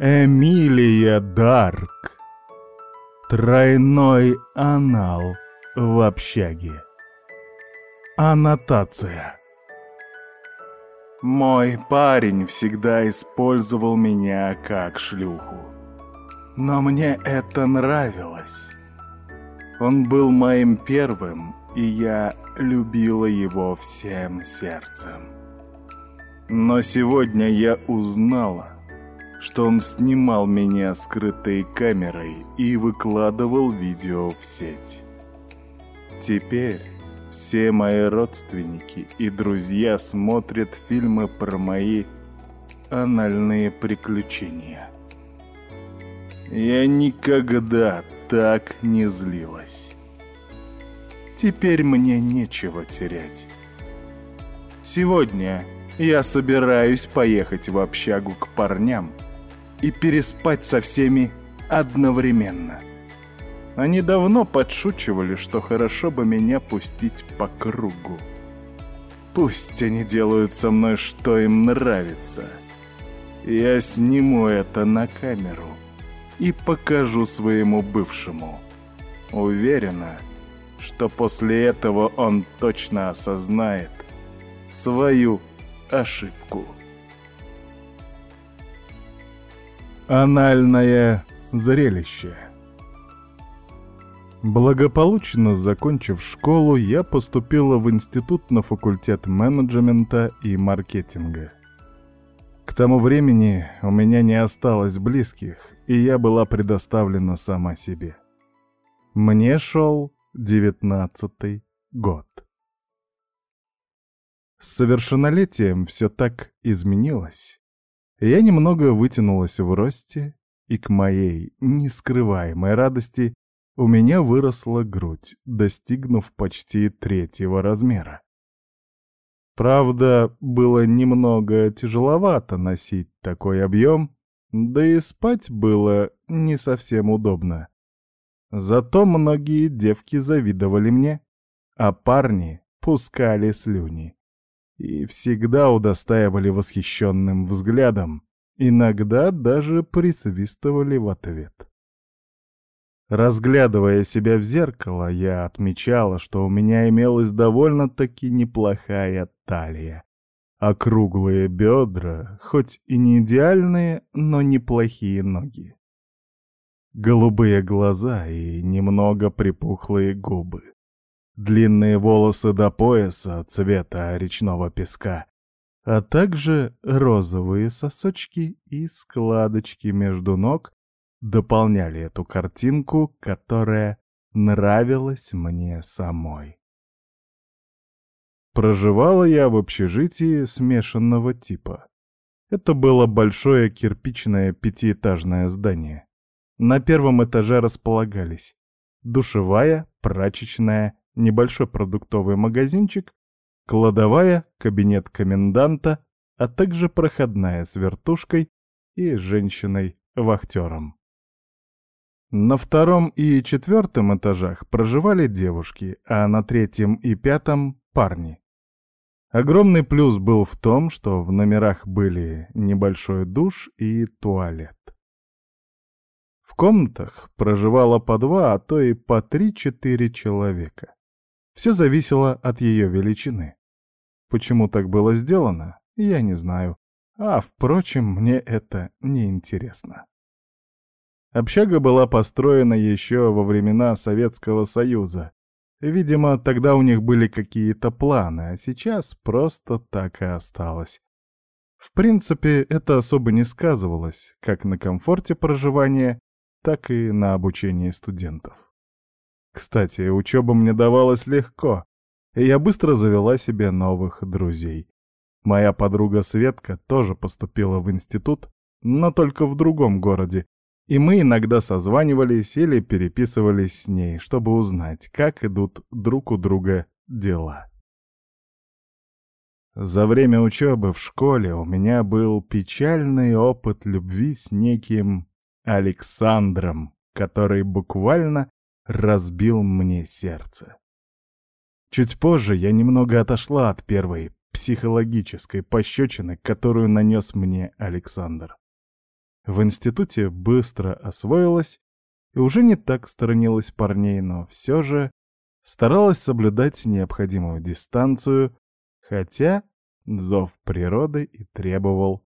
Эмилия Дарк. Тройной анал в общаге. Аннотация. Мой парень всегда использовал меня как шлюху. Но мне это нравилось. Он был моим первым, и я любила его всем сердцем. Но сегодня я узнала, что он снимал меня скрытой камерой и выкладывал видео в сеть. Теперь все мои родственники и друзья смотрят фильмы про мои анальные приключения. Я никогда так не злилась. Теперь мне нечего терять. Сегодня я собираюсь поехать в общагу к парням и переспать со всеми одновременно. Они давно подшучивали, что хорошо бы меня пустить по кругу. Пусть они делают со мной, что им нравится. Я сниму это на камеру и покажу своему бывшему. Уверена, что после этого он точно осознает свою ошибку. Анальное зрелище Благополучно закончив школу, я поступила в институт на факультет менеджмента и маркетинга. К тому времени у меня не осталось близких, и я была предоставлена сама себе. Мне шел девятнадцатый год. С совершеннолетием все так изменилось. Я немного вытянулась в росте, и к моей нескрываемой радости у меня выросла грудь, достигнув почти третьего размера. Правда, было немного тяжеловато носить такой объем, да и спать было не совсем удобно. Зато многие девки завидовали мне, а парни пускали слюни. И всегда удостаивали восхищенным взглядом, иногда даже присвистывали в ответ. Разглядывая себя в зеркало, я отмечала, что у меня имелась довольно-таки неплохая талия. Округлые бедра, хоть и не идеальные, но неплохие ноги. Голубые глаза и немного припухлые губы. Длинные волосы до пояса цвета речного песка, а также розовые сосочки и складочки между ног дополняли эту картинку, которая нравилась мне самой. Проживала я в общежитии смешанного типа. Это было большое кирпичное пятиэтажное здание. На первом этаже располагались душевая, прачечная, небольшой продуктовый магазинчик, кладовая, кабинет коменданта, а также проходная с вертушкой и женщиной-вахтером. На втором и четвертом этажах проживали девушки, а на третьем и пятом — парни. Огромный плюс был в том, что в номерах были небольшой душ и туалет. В комнатах проживало по два, а то и по три-четыре человека. Все зависело от ее величины. Почему так было сделано, я не знаю. А, впрочем, мне это не интересно. Общага была построена еще во времена Советского Союза. Видимо, тогда у них были какие-то планы, а сейчас просто так и осталось. В принципе, это особо не сказывалось, как на комфорте проживания, так и на обучении студентов. Кстати, учеба мне давалась легко, и я быстро завела себе новых друзей. Моя подруга Светка тоже поступила в институт, но только в другом городе, и мы иногда созванивались или переписывались с ней, чтобы узнать, как идут друг у друга дела. За время учебы в школе у меня был печальный опыт любви с неким Александром, который буквально разбил мне сердце. Чуть позже я немного отошла от первой психологической пощечины, которую нанес мне Александр. В институте быстро освоилась и уже не так сторонилась парней, но все же старалась соблюдать необходимую дистанцию, хотя зов природы и требовал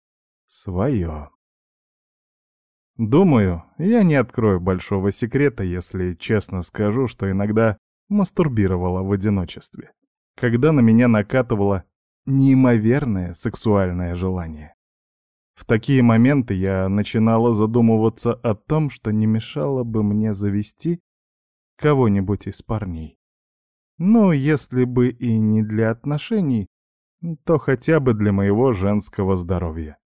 свое. Думаю, я не открою большого секрета, если честно скажу, что иногда мастурбировала в одиночестве, когда на меня накатывало неимоверное сексуальное желание. В такие моменты я начинала задумываться о том, что не мешало бы мне завести кого-нибудь из парней. Ну, если бы и не для отношений, то хотя бы для моего женского здоровья.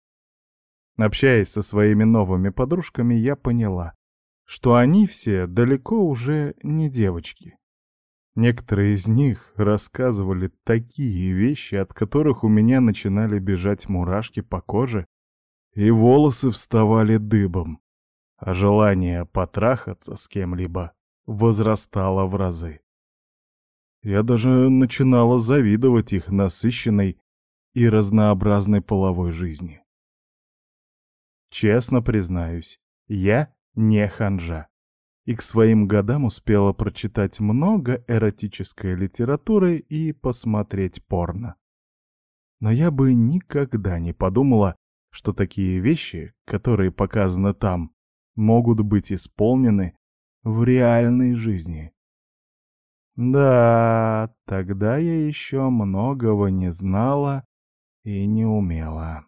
Общаясь со своими новыми подружками, я поняла, что они все далеко уже не девочки. Некоторые из них рассказывали такие вещи, от которых у меня начинали бежать мурашки по коже, и волосы вставали дыбом, а желание потрахаться с кем-либо возрастало в разы. Я даже начинала завидовать их насыщенной и разнообразной половой жизни. Честно признаюсь, я не ханжа. И к своим годам успела прочитать много эротической литературы и посмотреть порно. Но я бы никогда не подумала, что такие вещи, которые показаны там, могут быть исполнены в реальной жизни. Да, тогда я еще многого не знала и не умела.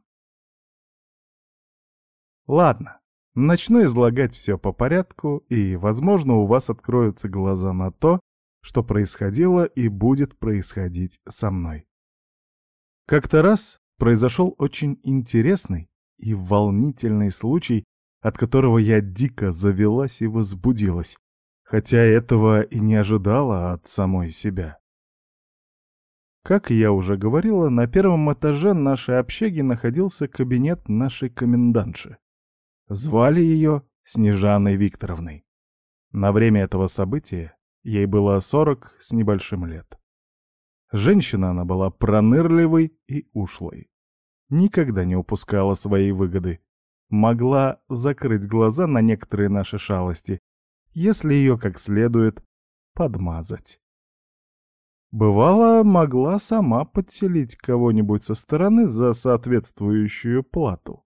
Ладно, начну излагать все по порядку, и, возможно, у вас откроются глаза на то, что происходило и будет происходить со мной. Как-то раз произошел очень интересный и волнительный случай, от которого я дико завелась и возбудилась, хотя этого и не ожидала от самой себя. Как я уже говорила, на первом этаже нашей общаги находился кабинет нашей комендантши. Звали ее Снежаной Викторовной. На время этого события ей было сорок с небольшим лет. Женщина она была пронырливой и ушлой. Никогда не упускала своей выгоды. Могла закрыть глаза на некоторые наши шалости, если ее как следует подмазать. Бывало, могла сама подселить кого-нибудь со стороны за соответствующую плату.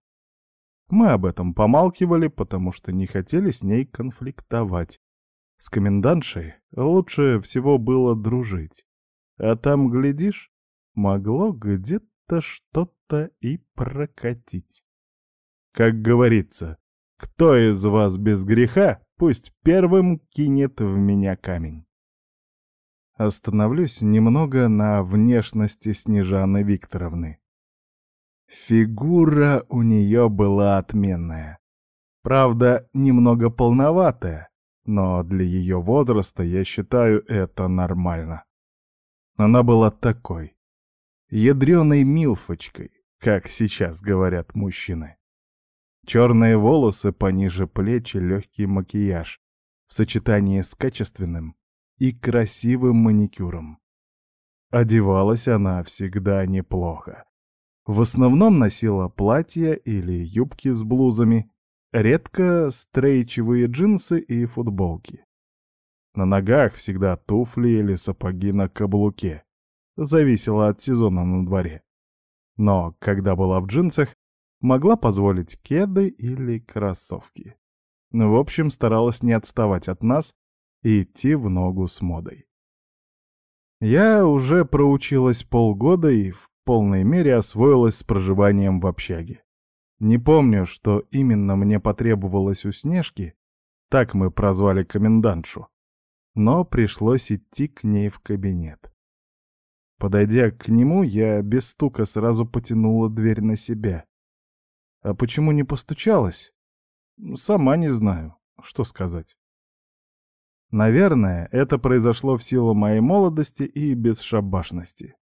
Мы об этом помалкивали, потому что не хотели с ней конфликтовать. С комендантшей лучше всего было дружить. А там, глядишь, могло где-то что-то и прокатить. Как говорится, кто из вас без греха, пусть первым кинет в меня камень. Остановлюсь немного на внешности Снежаны Викторовны. Фигура у нее была отменная. Правда, немного полноватая, но для ее возраста, я считаю, это нормально. Она была такой, ядреной милфочкой, как сейчас говорят мужчины. Черные волосы пониже плеч и легкий макияж в сочетании с качественным и красивым маникюром. Одевалась она всегда неплохо. В основном носила платья или юбки с блузами, редко стрейчевые джинсы и футболки. На ногах всегда туфли или сапоги на каблуке. Зависело от сезона на дворе. Но, когда была в джинсах, могла позволить кеды или кроссовки. Ну, в общем, старалась не отставать от нас и идти в ногу с модой. Я уже проучилась полгода и в полной мере освоилась с проживанием в общаге. Не помню, что именно мне потребовалось у Снежки, так мы прозвали комендантшу, но пришлось идти к ней в кабинет. Подойдя к нему, я без стука сразу потянула дверь на себя. А почему не постучалась? Сама не знаю, что сказать. Наверное, это произошло в силу моей молодости и бесшабашности.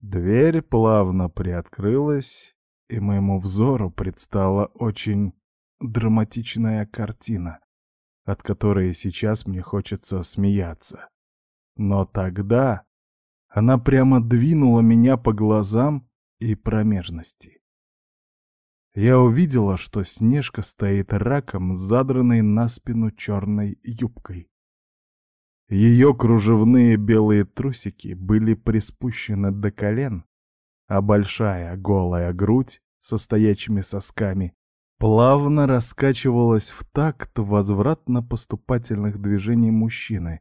Дверь плавно приоткрылась, и моему взору предстала очень драматичная картина, от которой сейчас мне хочется смеяться. Но тогда она прямо двинула меня по глазам и промежности. я увидела, что Снежка стоит раком, задранной на спину черной юбкой. Ее кружевные белые трусики были приспущены до колен, а большая голая грудь со стоячими сосками плавно раскачивалась в такт возвратно-поступательных движений мужчины,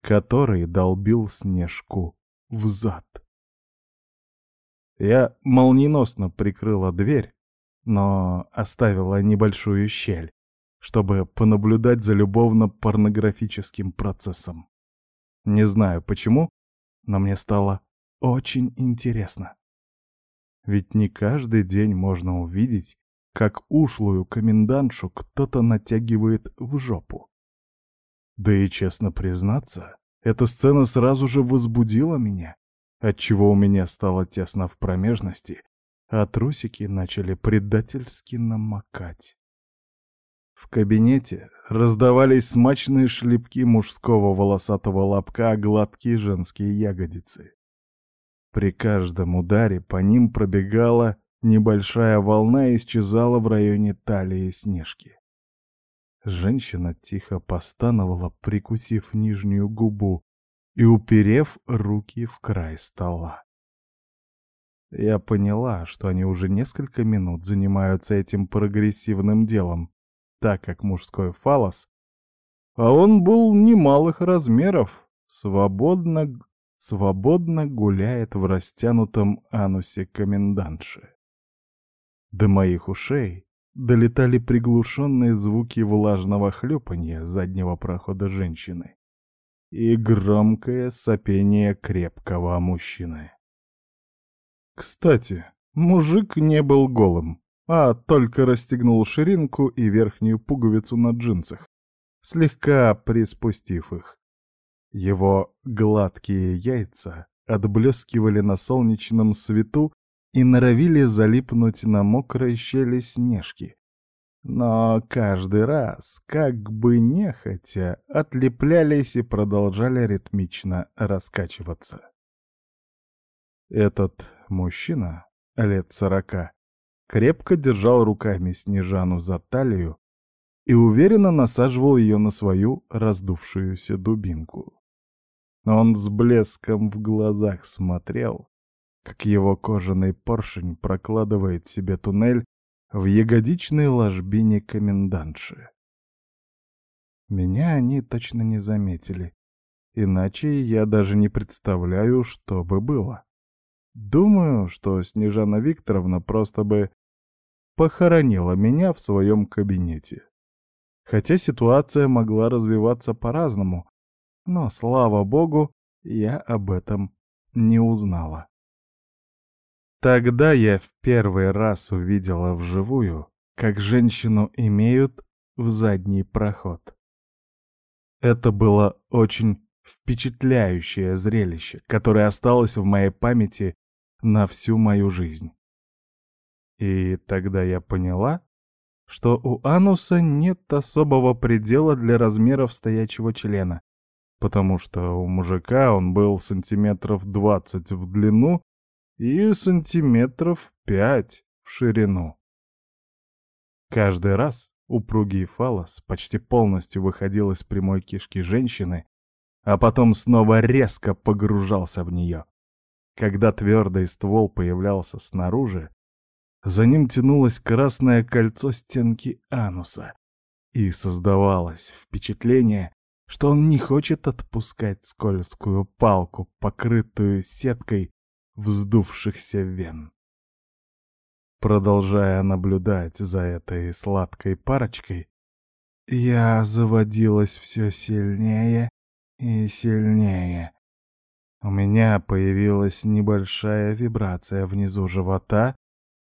который долбил Снежку в зад. Я молниеносно прикрыла дверь, но оставила небольшую щель, чтобы понаблюдать за любовно-порнографическим процессом. Не знаю почему, но мне стало очень интересно. Ведь не каждый день можно увидеть, как ушлую комендантшу кто-то натягивает в жопу. Да и честно признаться, эта сцена сразу же возбудила меня, отчего у меня стало тесно в промежности, а трусики начали предательски намокать. В кабинете раздавались смачные шлепки мужского волосатого лобка о гладкие женские ягодицы. При каждом ударе по ним пробегала небольшая волна и исчезала в районе талии Снежки. Женщина тихо постановала, прикусив нижнюю губу и уперев руки в край стола. Я поняла, что они уже несколько минут занимаются этим прогрессивным делом, так как мужской фалос, а он был немалых размеров, свободно, свободно гуляет в растянутом анусе комендантши. До моих ушей долетали приглушенные звуки влажного хлюпанья заднего прохода женщины и громкое сопение крепкого мужчины. Кстати, мужик не был голым а только расстегнул ширинку и верхнюю пуговицу на джинсах, слегка приспустив их. Его гладкие яйца отблескивали на солнечном свету и норовили залипнуть на мокрой щели снежки. Но каждый раз, как бы нехотя, отлеплялись и продолжали ритмично раскачиваться. Этот мужчина, лет сорока, крепко держал руками Снежану за талию и уверенно насаживал ее на свою раздувшуюся дубинку. Он с блеском в глазах смотрел, как его кожаный поршень прокладывает себе туннель в ягодичной ложбине комендантши. Меня они точно не заметили, иначе я даже не представляю, что бы было. Думаю, что Снежана Викторовна просто бы похоронила меня в своем кабинете. Хотя ситуация могла развиваться по-разному, но, слава богу, я об этом не узнала. Тогда я в первый раз увидела вживую, как женщину имеют в задний проход. Это было очень впечатляющее зрелище, которое осталось в моей памяти на всю мою жизнь. И тогда я поняла, что у ануса нет особого предела для размеров стоячего члена, потому что у мужика он был сантиметров двадцать в длину и сантиметров пять в ширину. Каждый раз упругий фалос почти полностью выходил из прямой кишки женщины, а потом снова резко погружался в нее. Когда твердый ствол появлялся снаружи, за ним тянулось красное кольцо стенки ануса, и создавалось впечатление, что он не хочет отпускать скользкую палку, покрытую сеткой вздувшихся вен. Продолжая наблюдать за этой сладкой парочкой, я заводилась все сильнее и сильнее, у меня появилась небольшая вибрация внизу живота,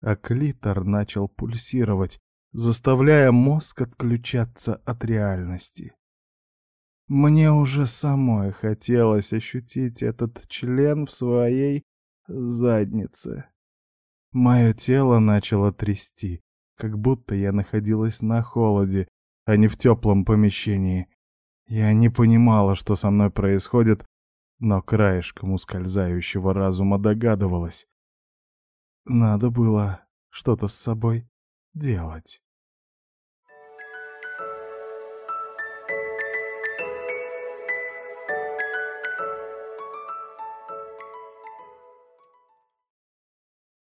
а клитор начал пульсировать, заставляя мозг отключаться от реальности. Мне уже самой хотелось ощутить этот член в своей заднице. Мое тело начало трясти, как будто я находилась на холоде, а не в теплом помещении. Я не понимала, что со мной происходит, но краешком ускользающего разума догадывалась. Надо было что-то с собой делать.